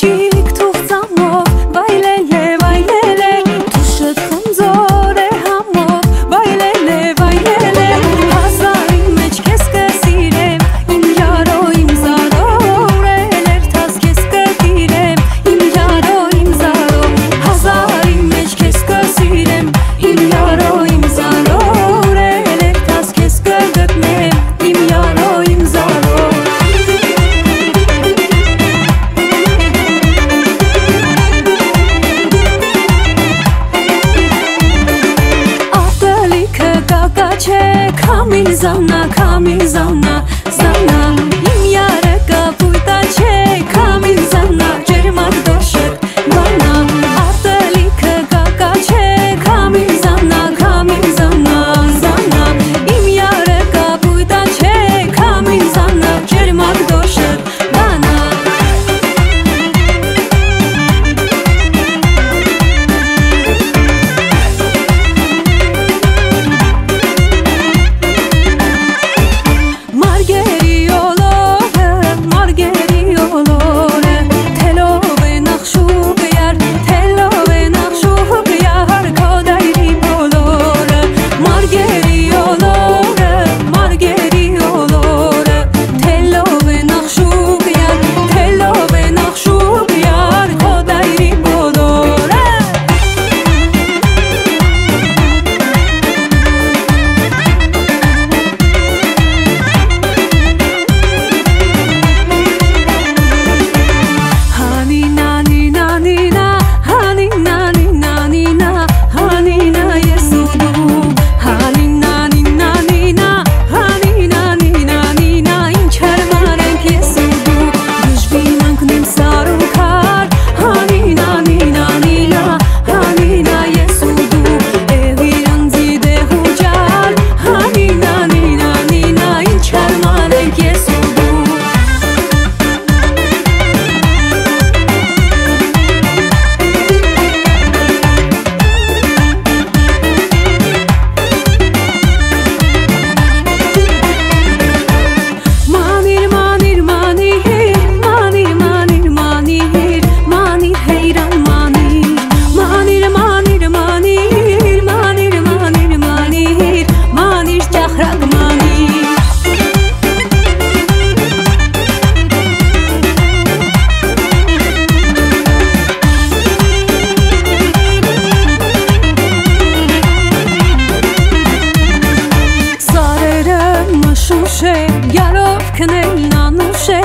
ti coming, Zona, coming, Zona, Zona. անուշ է, գալով քնել անուշ է,